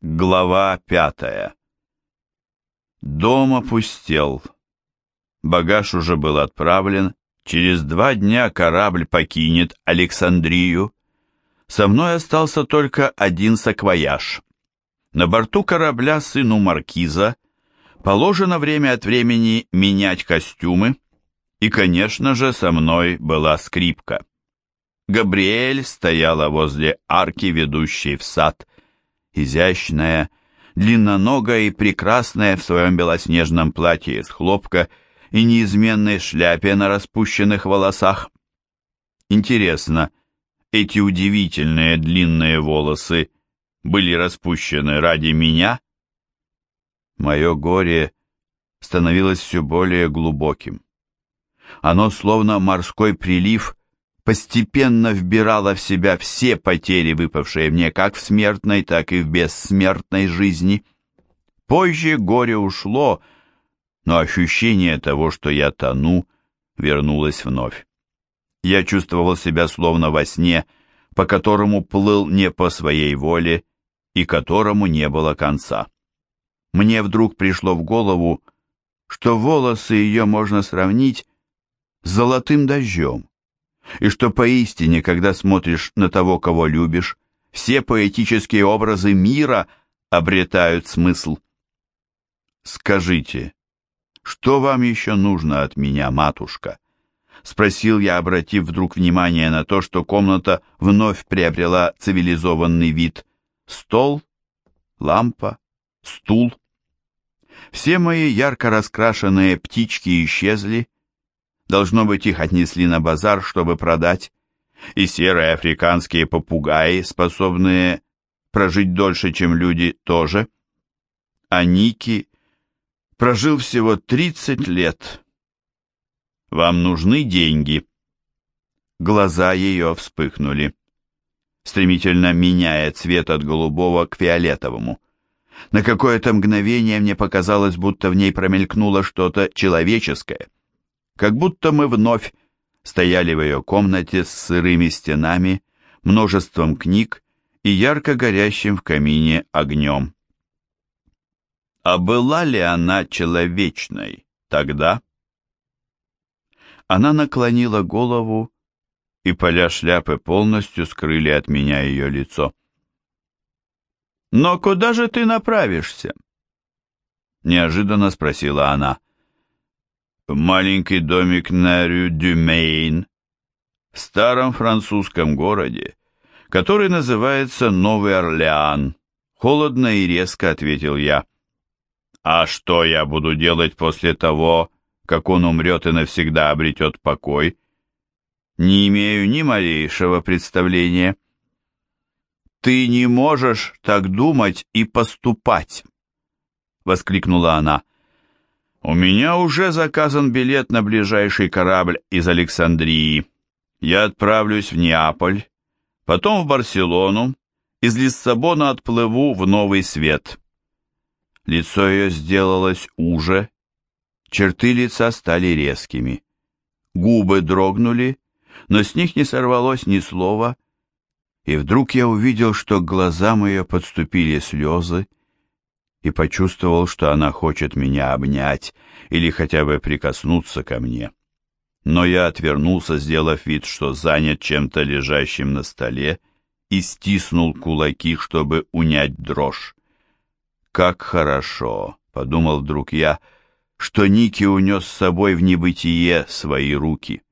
Глава пятая Дом опустел. Багаж уже был отправлен. Через два дня корабль покинет Александрию. Со мной остался только один саквояж. На борту корабля сыну маркиза положено время от времени менять костюмы, и, конечно же, со мной была скрипка. Габриэль стояла возле арки, ведущей в сад, изящная, длинноногая и прекрасная в своем белоснежном платье из хлопка и неизменной шляпе на распущенных волосах. Интересно, эти удивительные длинные волосы были распущены ради меня? Мое горе становилось все более глубоким. Оно, словно морской прилив, постепенно вбирала в себя все потери, выпавшие мне как в смертной, так и в бессмертной жизни. Позже горе ушло, но ощущение того, что я тону, вернулось вновь. Я чувствовал себя словно во сне, по которому плыл не по своей воле и которому не было конца. Мне вдруг пришло в голову, что волосы ее можно сравнить с золотым дождем и что поистине, когда смотришь на того, кого любишь, все поэтические образы мира обретают смысл. «Скажите, что вам еще нужно от меня, матушка?» — спросил я, обратив вдруг внимание на то, что комната вновь приобрела цивилизованный вид. Стол, лампа, стул. Все мои ярко раскрашенные птички исчезли, Должно быть, их отнесли на базар, чтобы продать. И серые африканские попугаи, способные прожить дольше, чем люди, тоже. А Ники прожил всего 30 лет. Вам нужны деньги? Глаза ее вспыхнули, стремительно меняя цвет от голубого к фиолетовому. На какое-то мгновение мне показалось, будто в ней промелькнуло что-то человеческое как будто мы вновь стояли в ее комнате с сырыми стенами, множеством книг и ярко горящим в камине огнем. А была ли она человечной тогда? Она наклонила голову, и поля шляпы полностью скрыли от меня ее лицо. «Но куда же ты направишься?» Неожиданно спросила она маленький домик на Рю-Дюмейн, в старом французском городе, который называется Новый Орлеан. Холодно и резко ответил я. А что я буду делать после того, как он умрет и навсегда обретет покой? Не имею ни малейшего представления. Ты не можешь так думать и поступать, воскликнула она. «У меня уже заказан билет на ближайший корабль из Александрии. Я отправлюсь в Неаполь, потом в Барселону, из Лиссабона отплыву в Новый Свет». Лицо ее сделалось уже, черты лица стали резкими. Губы дрогнули, но с них не сорвалось ни слова, и вдруг я увидел, что к глазам ее подступили слезы, и почувствовал, что она хочет меня обнять или хотя бы прикоснуться ко мне. Но я отвернулся, сделав вид, что занят чем-то лежащим на столе, и стиснул кулаки, чтобы унять дрожь. «Как хорошо!» — подумал вдруг я, что Ники унес с собой в небытие свои руки.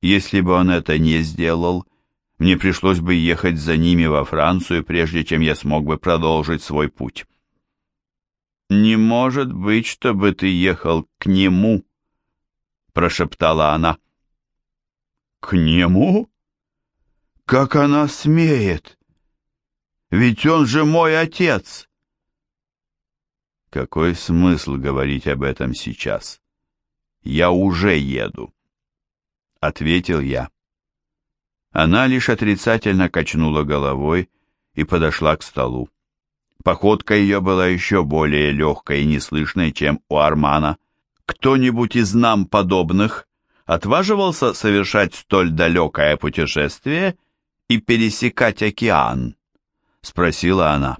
Если бы он это не сделал, мне пришлось бы ехать за ними во Францию, прежде чем я смог бы продолжить свой путь. «Не может быть, чтобы ты ехал к нему», — прошептала она. «К нему? Как она смеет? Ведь он же мой отец!» «Какой смысл говорить об этом сейчас? Я уже еду», — ответил я. Она лишь отрицательно качнула головой и подошла к столу. Походка ее была еще более легкой и неслышной, чем у Армана. Кто-нибудь из нам подобных отваживался совершать столь далекое путешествие и пересекать океан? Спросила она.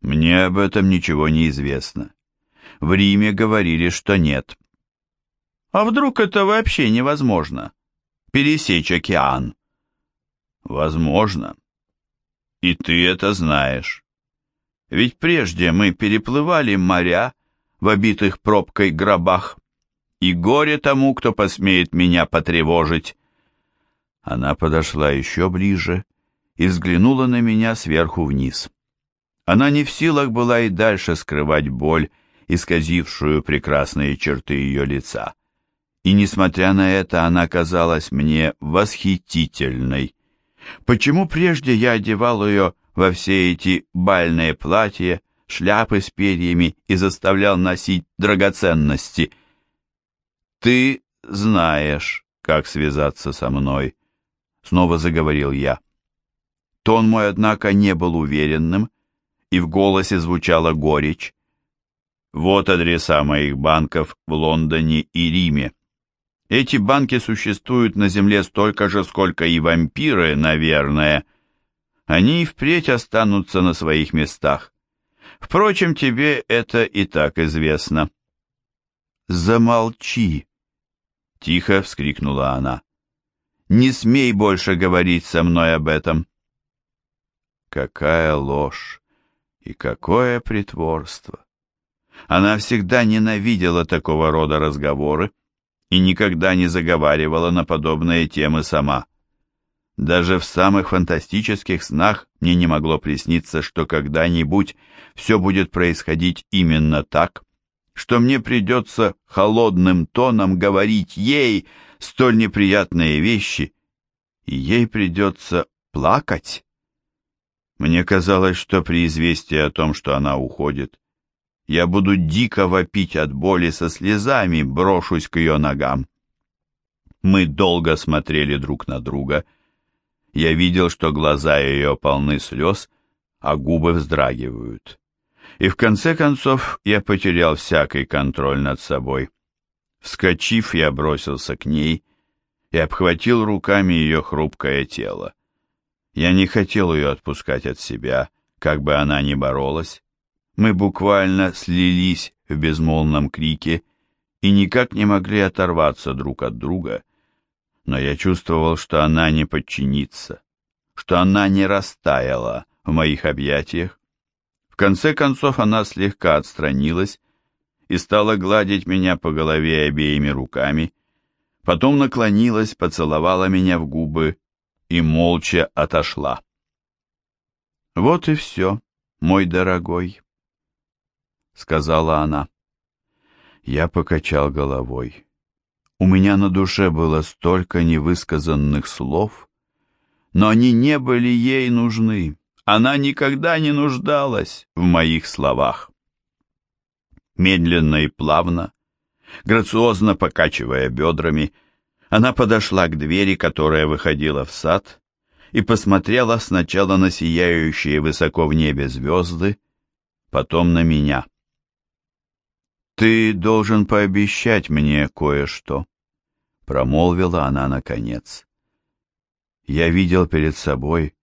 Мне об этом ничего не известно. В Риме говорили, что нет. А вдруг это вообще невозможно? Пересечь океан? Возможно. И ты это знаешь. Ведь прежде мы переплывали моря в обитых пробкой гробах. И горе тому, кто посмеет меня потревожить. Она подошла еще ближе и взглянула на меня сверху вниз. Она не в силах была и дальше скрывать боль, исказившую прекрасные черты ее лица. И, несмотря на это, она казалась мне восхитительной. Почему прежде я одевал ее во все эти бальные платья, шляпы с перьями и заставлял носить драгоценности? «Ты знаешь, как связаться со мной», — снова заговорил я. Тон мой, однако, не был уверенным, и в голосе звучала горечь. Вот адреса моих банков в Лондоне и Риме. Эти банки существуют на земле столько же, сколько и вампиры, наверное. Они и впредь останутся на своих местах. Впрочем, тебе это и так известно. «Замолчи!» — тихо вскрикнула она. «Не смей больше говорить со мной об этом!» Какая ложь и какое притворство! Она всегда ненавидела такого рода разговоры, и никогда не заговаривала на подобные темы сама. Даже в самых фантастических снах мне не могло присниться, что когда-нибудь все будет происходить именно так, что мне придется холодным тоном говорить ей столь неприятные вещи, и ей придется плакать. Мне казалось, что при известии о том, что она уходит, я буду дико вопить от боли со слезами, брошусь к ее ногам. Мы долго смотрели друг на друга. Я видел, что глаза ее полны слез, а губы вздрагивают. И в конце концов я потерял всякий контроль над собой. Вскочив, я бросился к ней и обхватил руками ее хрупкое тело. Я не хотел ее отпускать от себя, как бы она ни боролась. Мы буквально слились в безмолвном крике и никак не могли оторваться друг от друга, но я чувствовал, что она не подчинится, что она не растаяла в моих объятиях. В конце концов она слегка отстранилась и стала гладить меня по голове обеими руками, потом наклонилась, поцеловала меня в губы и молча отошла. Вот и все, мой дорогой сказала она. Я покачал головой. У меня на душе было столько невысказанных слов, но они не были ей нужны. Она никогда не нуждалась в моих словах. Медленно и плавно, грациозно покачивая бедрами, она подошла к двери, которая выходила в сад, и посмотрела сначала на сияющие высоко в небе звезды, потом на меня. «Ты должен пообещать мне кое-что», — промолвила она наконец. Я видел перед собой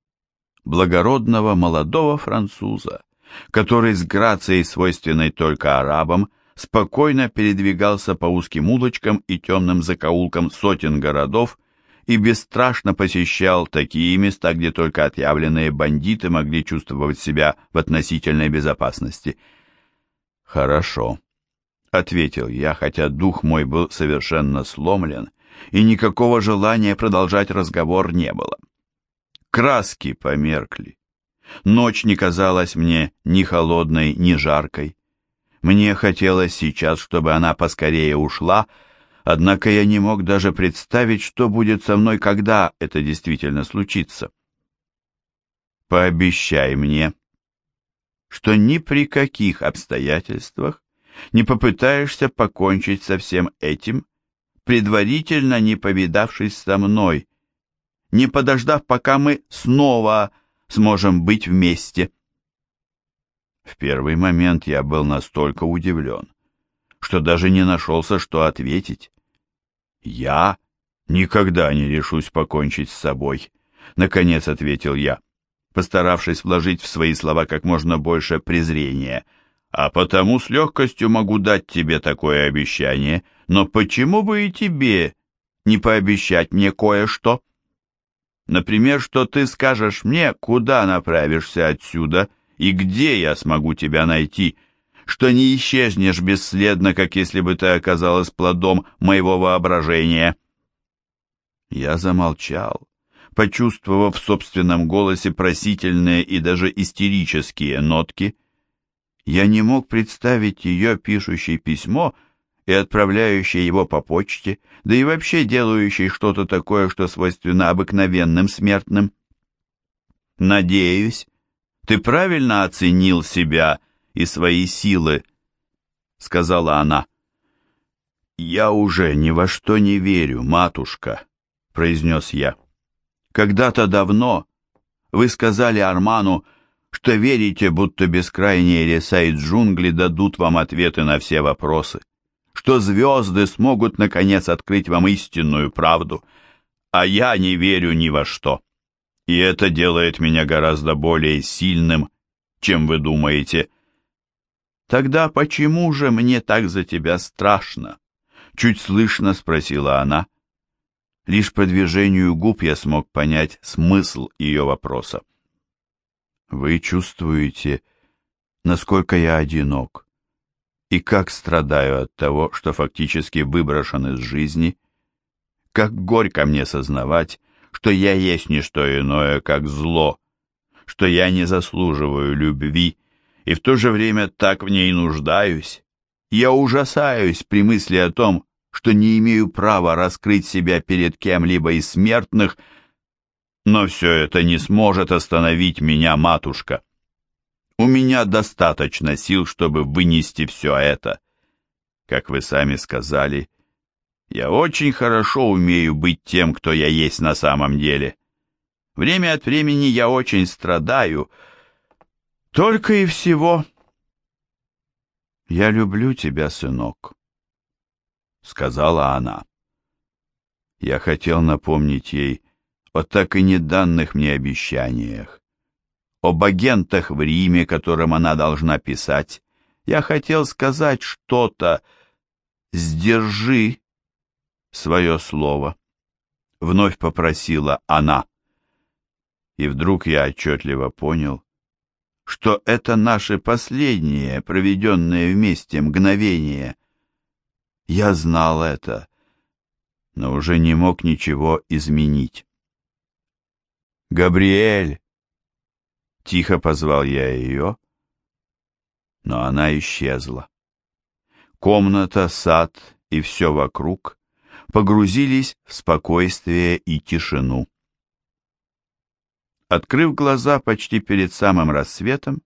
благородного молодого француза, который с грацией, свойственной только арабам, спокойно передвигался по узким улочкам и темным закоулкам сотен городов и бесстрашно посещал такие места, где только отъявленные бандиты могли чувствовать себя в относительной безопасности. «Хорошо», ответил я, хотя дух мой был совершенно сломлен, и никакого желания продолжать разговор не было. Краски померкли. Ночь не казалась мне ни холодной, ни жаркой. Мне хотелось сейчас, чтобы она поскорее ушла, однако я не мог даже представить, что будет со мной, когда это действительно случится. Пообещай мне, что ни при каких обстоятельствах не попытаешься покончить со всем этим, предварительно не повидавшись со мной, не подождав, пока мы снова сможем быть вместе. В первый момент я был настолько удивлен, что даже не нашелся, что ответить. «Я никогда не решусь покончить с собой», — наконец ответил я. постаравшись вложить в свои слова как можно больше презрения. «А потому с легкостью могу дать тебе такое обещание, но почему бы и тебе не пообещать мне кое-что?» Например, что ты скажешь мне, куда направишься отсюда и где я смогу тебя найти, что не исчезнешь бесследно, как если бы ты оказалась плодом моего воображения. Я замолчал, почувствовав в собственном голосе просительные и даже истерические нотки. Я не мог представить ее пишущей письмо и отправляющей его по почте, да и вообще делающей что-то такое, что свойственно обыкновенным смертным. «Надеюсь, ты правильно оценил себя и свои силы», — сказала она. «Я уже ни во что не верю, матушка», — произнес я. «Когда-то давно вы сказали Арману, что верите, будто бескрайние леса и джунгли дадут вам ответы на все вопросы, что звезды смогут, наконец, открыть вам истинную правду, а я не верю ни во что. И это делает меня гораздо более сильным, чем вы думаете. Тогда почему же мне так за тебя страшно? Чуть слышно спросила она. Лишь по движению губ я смог понять смысл ее вопроса. Вы чувствуете, насколько я одинок, и как страдаю от того, что фактически выброшен из жизни, как горько мне сознавать, что я есть не что иное, как зло, что я не заслуживаю любви и в то же время так в ней нуждаюсь. Я ужасаюсь при мысли о том, что не имею права раскрыть себя перед кем-либо из смертных, но все это не сможет остановить меня, матушка. У меня достаточно сил, чтобы вынести все это. Как вы сами сказали, я очень хорошо умею быть тем, кто я есть на самом деле. Время от времени я очень страдаю, только и всего. Я люблю тебя, сынок сказала она. Я хотел напомнить ей о так и не данных мне обещаниях, об агентах в Риме, которым она должна писать. Я хотел сказать что-то. «Сдержи свое слово», — вновь попросила она. И вдруг я отчетливо понял, что это наши последние, проведенные вместе мгновения — я знал это, но уже не мог ничего изменить. «Габриэль!» Тихо позвал я ее, но она исчезла. Комната, сад и все вокруг погрузились в спокойствие и тишину. Открыв глаза почти перед самым рассветом,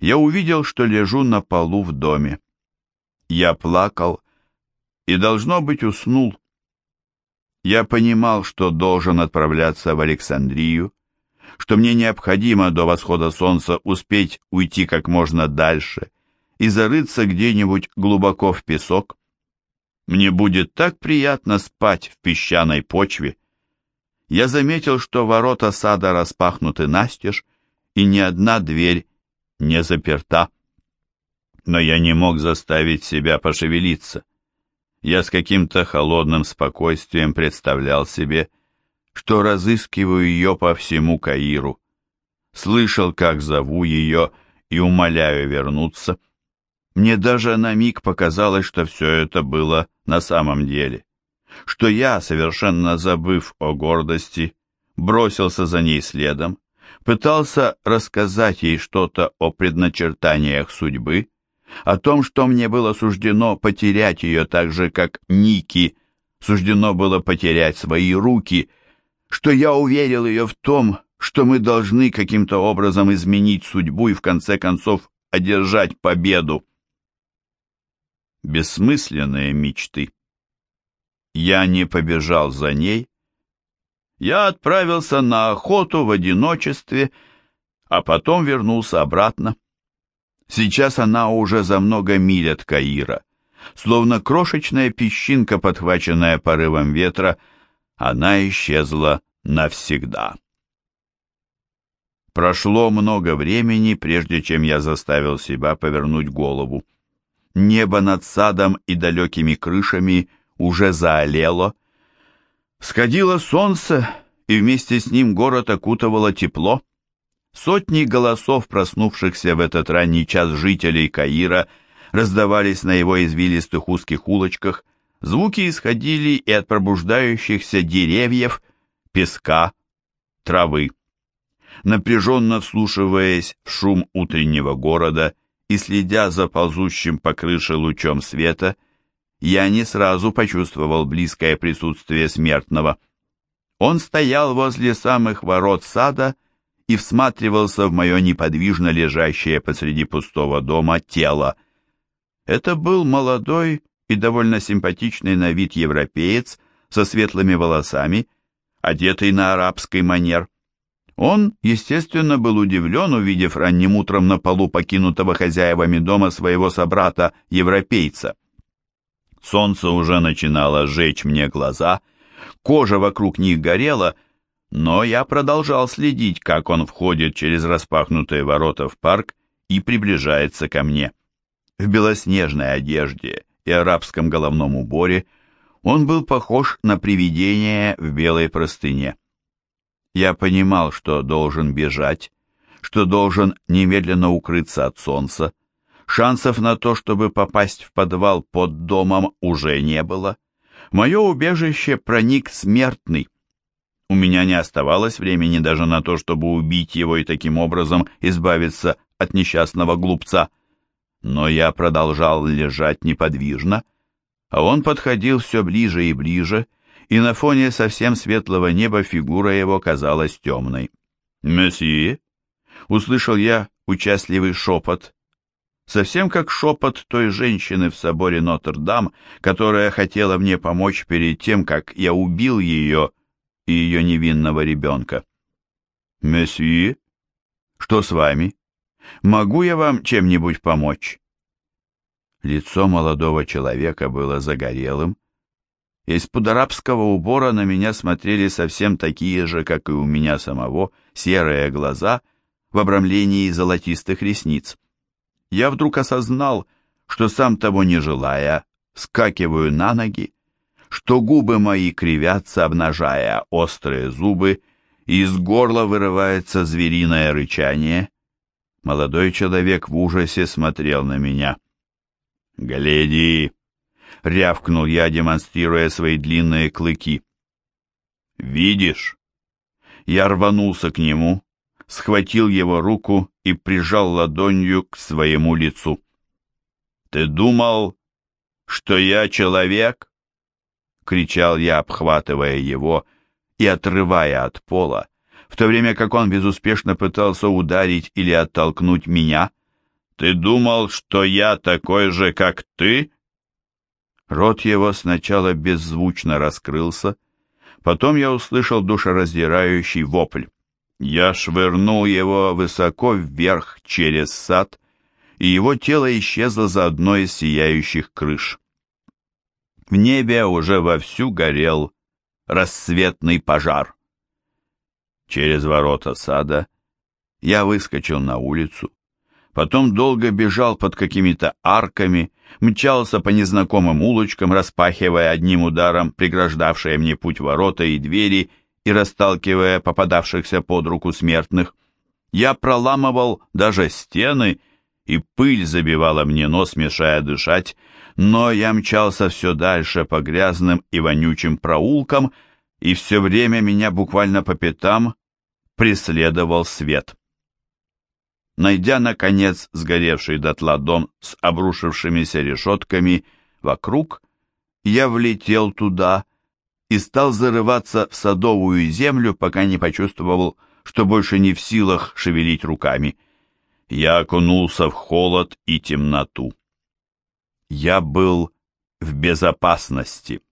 я увидел, что лежу на полу в доме. Я плакал и, должно быть, уснул. Я понимал, что должен отправляться в Александрию, что мне необходимо до восхода солнца успеть уйти как можно дальше и зарыться где-нибудь глубоко в песок. Мне будет так приятно спать в песчаной почве. Я заметил, что ворота сада распахнуты настежь, и ни одна дверь не заперта. Но я не мог заставить себя пошевелиться. Я с каким-то холодным спокойствием представлял себе, что разыскиваю ее по всему Каиру. Слышал, как зову ее и умоляю вернуться. Мне даже на миг показалось, что все это было на самом деле, что я, совершенно забыв о гордости, бросился за ней следом, пытался рассказать ей что-то о предначертаниях судьбы, о том, что мне было суждено потерять ее так же, как Ники суждено было потерять свои руки, что я уверил ее в том, что мы должны каким-то образом изменить судьбу и в конце концов одержать победу. Бессмысленные мечты. Я не побежал за ней. Я отправился на охоту в одиночестве, а потом вернулся обратно. Сейчас она уже за много миль от Каира. Словно крошечная песчинка, подхваченная порывом ветра, она исчезла навсегда. Прошло много времени, прежде чем я заставил себя повернуть голову. Небо над садом и далекими крышами уже заолело. Сходило солнце, и вместе с ним город окутывало тепло. Сотни голосов, проснувшихся в этот ранний час жителей Каира, раздавались на его извилистых узких улочках, звуки исходили и от пробуждающихся деревьев, песка, травы. Напряженно вслушиваясь в шум утреннего города и следя за ползущим по крыше лучом света, я не сразу почувствовал близкое присутствие смертного. Он стоял возле самых ворот сада и всматривался в мое неподвижно лежащее посреди пустого дома тело. Это был молодой и довольно симпатичный на вид европеец со светлыми волосами, одетый на арабский манер. Он, естественно, был удивлен, увидев ранним утром на полу покинутого хозяевами дома своего собрата-европейца. Солнце уже начинало жечь мне глаза, кожа вокруг них горела, но я продолжал следить, как он входит через распахнутые ворота в парк и приближается ко мне. В белоснежной одежде и арабском головном уборе он был похож на привидение в белой простыне. Я понимал, что должен бежать, что должен немедленно укрыться от солнца. Шансов на то, чтобы попасть в подвал под домом, уже не было. Мое убежище проник смертный. У меня не оставалось времени даже на то, чтобы убить его и таким образом избавиться от несчастного глупца. Но я продолжал лежать неподвижно, а он подходил все ближе и ближе, и на фоне совсем светлого неба фигура его казалась темной. «Месье?» — услышал я участливый шепот, совсем как шепот той женщины в соборе Нотр-Дам, которая хотела мне помочь перед тем, как я убил ее и ее невинного ребенка. «Месье? Что с вами? Могу я вам чем-нибудь помочь?» Лицо молодого человека было загорелым, из-под арабского убора на меня смотрели совсем такие же, как и у меня самого, серые глаза в обрамлении золотистых ресниц. Я вдруг осознал, что сам того не желая, скакиваю на ноги, что губы мои кривятся, обнажая острые зубы, и из горла вырывается звериное рычание. Молодой человек в ужасе смотрел на меня. «Гляди!» — рявкнул я, демонстрируя свои длинные клыки. «Видишь?» Я рванулся к нему, схватил его руку и прижал ладонью к своему лицу. «Ты думал, что я человек?» — кричал я, обхватывая его и отрывая от пола, в то время как он безуспешно пытался ударить или оттолкнуть меня. «Ты думал, что я такой же, как ты?» Рот его сначала беззвучно раскрылся, потом я услышал душераздирающий вопль. Я швырнул его высоко вверх через сад, и его тело исчезло за одной из сияющих крыш. В небе уже вовсю горел рассветный пожар. Через ворота сада я выскочил на улицу, потом долго бежал под какими-то арками, мчался по незнакомым улочкам, распахивая одним ударом преграждавшие мне путь ворота и двери и расталкивая попадавшихся под руку смертных. Я проламывал даже стены, и пыль забивала мне нос, мешая дышать, но я мчался все дальше по грязным и вонючим проулкам, и все время меня буквально по пятам преследовал свет. Найдя, наконец, сгоревший дотла дом с обрушившимися решетками вокруг, я влетел туда и стал зарываться в садовую землю, пока не почувствовал, что больше не в силах шевелить руками. Я окунулся в холод и темноту. Я был в безопасности.